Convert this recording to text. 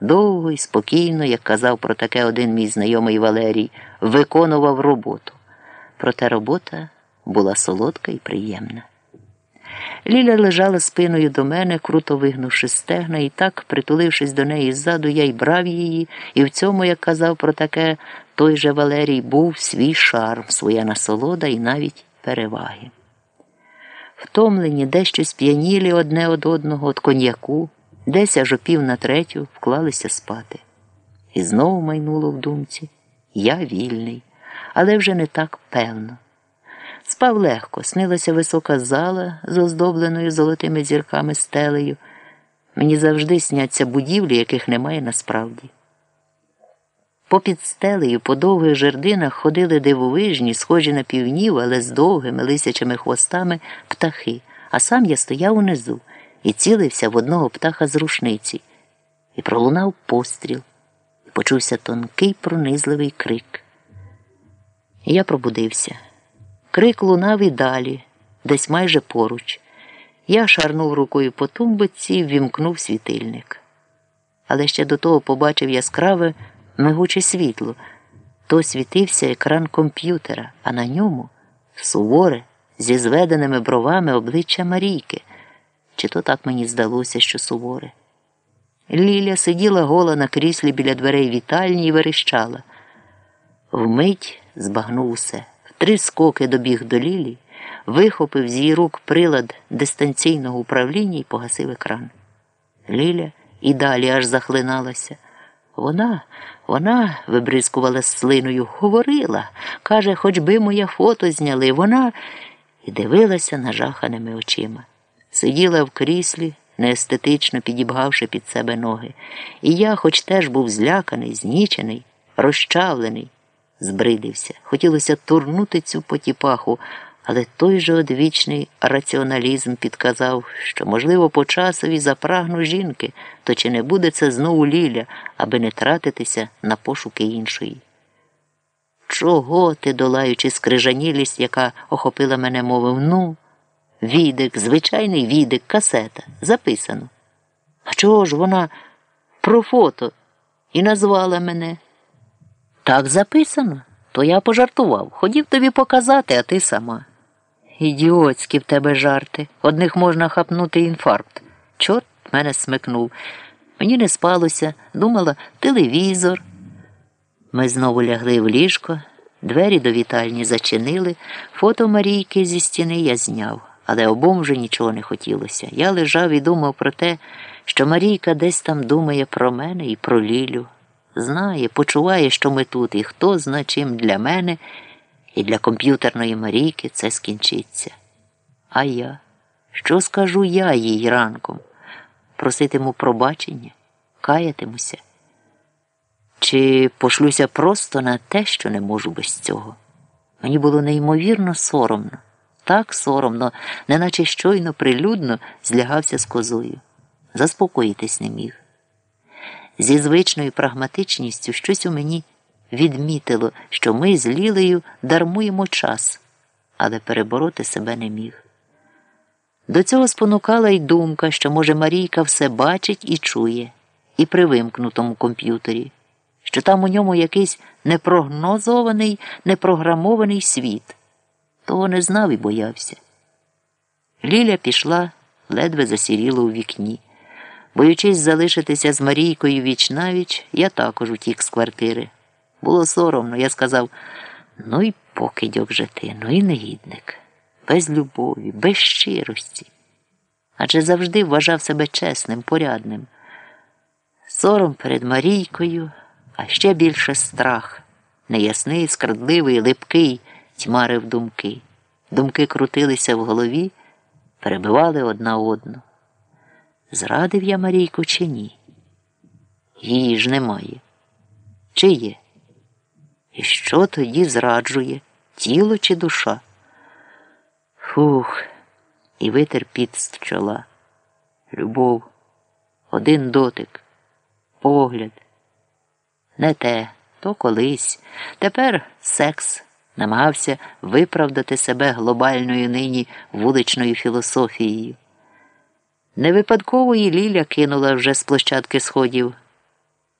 довго і спокійно, як казав про таке один мій знайомий Валерій, виконував роботу. Проте робота була солодка і приємна. Ліля лежала спиною до мене, круто вигнувши стегна, і так, притулившись до неї ззаду, я й брав її, і в цьому, як казав про таке, той же Валерій був свій шарм, своя насолода і навіть переваги. Втомлені, дещо сп'янілі одне од одного від коньяку, десь аж о пів на третю вклалися спати. І знову майнуло в думці я вільний, але вже не так певно. Спав легко, снилася висока зала з оздобленою золотими зірками стелею. Мені завжди сняться будівлі, яких немає насправді. Попід стелею по довгих жердинах ходили дивовижні, схожі на півнів, але з довгими лисячими хвостами птахи, а сам я стояв унизу і цілився в одного птаха з рушниці, і пролунав постріл, і почувся тонкий пронизливий крик. І я пробудився. Крик лунав і далі, десь майже поруч. Я шарнув рукою по тумбиці і ввімкнув світильник. Але ще до того побачив яскраве мигуче світло. То світився екран комп'ютера, а на ньому суворе, зі зведеними бровами обличчя Марійки. Чи то так мені здалося, що суворе. Ліля сиділа гола на кріслі біля дверей вітальні і верещала. Вмить збагнув усе. В три скоки добіг до Лілі, вихопив з її рук прилад дистанційного управління і погасив екран. Ліля і далі аж захлиналася. Вона, вона, вибризкувала слиною, говорила, каже, хоч би моє фото зняли. Вона і дивилася нажаханими очима. Сиділа в кріслі, неестетично підібгавши під себе ноги. І я, хоч теж був зляканий, знічений, розчавлений, збридився. Хотілося турнути цю потіпаху, але той же одвічний раціоналізм підказав, що, можливо, по часові запрагну жінки, то чи не буде це знову Ліля, аби не тратитися на пошуки іншої. Чого ти, долаючи скрижанілість, яка охопила мене, мовив, ну, відик, звичайний відик, касета, записано. А чого ж вона про фото і назвала мене? Так записано, то я пожартував. Хотів тобі показати, а ти сама. Ідіотські в тебе жарти. Одних можна хапнути інфаркт. Чорт мене смикнув. Мені не спалося, думала, телевізор. Ми знову лягли в ліжко, двері до вітальні зачинили, фото Марійки зі стіни я зняв, але обом вже нічого не хотілося. Я лежав і думав про те, що Марійка десь там думає про мене і про Лілю. Знає, почуває, що ми тут, і хто зна чим для мене і для комп'ютерної Марійки це скінчиться. А я? Що скажу я їй ранком? Проситиму пробачення, каятимуся? Чи пошлюся просто на те, що не можу без цього? Мені було неймовірно соромно, так соромно, неначе щойно прилюдно злягався з козою. Заспокоїтись не міг. Зі звичною прагматичністю щось у мені відмітило, що ми з Лілею дармуємо час, але перебороти себе не міг. До цього спонукала й думка, що, може, Марійка все бачить і чує, і при вимкнутому комп'ютері, що там у ньому якийсь непрогнозований, непрограмований світ. Того не знав і боявся. Ліля пішла, ледве засіріло у вікні. Боючись залишитися з Марійкою віч навіч, я також утік з квартири. Було соромно, я сказав ну й покидьок же ти, ну і негідник, без любові, без щирості. Адже завжди вважав себе чесним, порядним. Сором перед Марійкою, а ще більше страх, неясний, скрадливий, липкий, тьмарив думки. Думки крутилися в голові, перебивали одна одну. Зрадив я Марійку чи ні? Її ж немає. Чи є? І що тоді зраджує, тіло чи душа? Фух, і витер під з чола. Любов, один дотик, погляд. Не те, то колись. Тепер секс намагався виправдати себе глобальною нині вуличною філософією. Не випадково і Ліля кинула вже з площадки сходів.